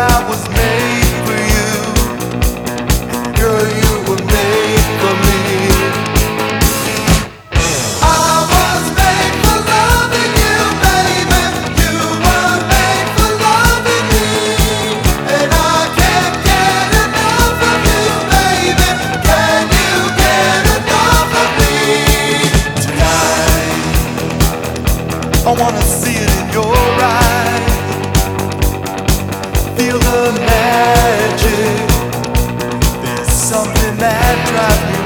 I was made for you. You were made for me. I was made for loving you, baby. You were made for love me. And I can't get enough of you, baby. Can you get enough of me tonight? I wanna see it that drives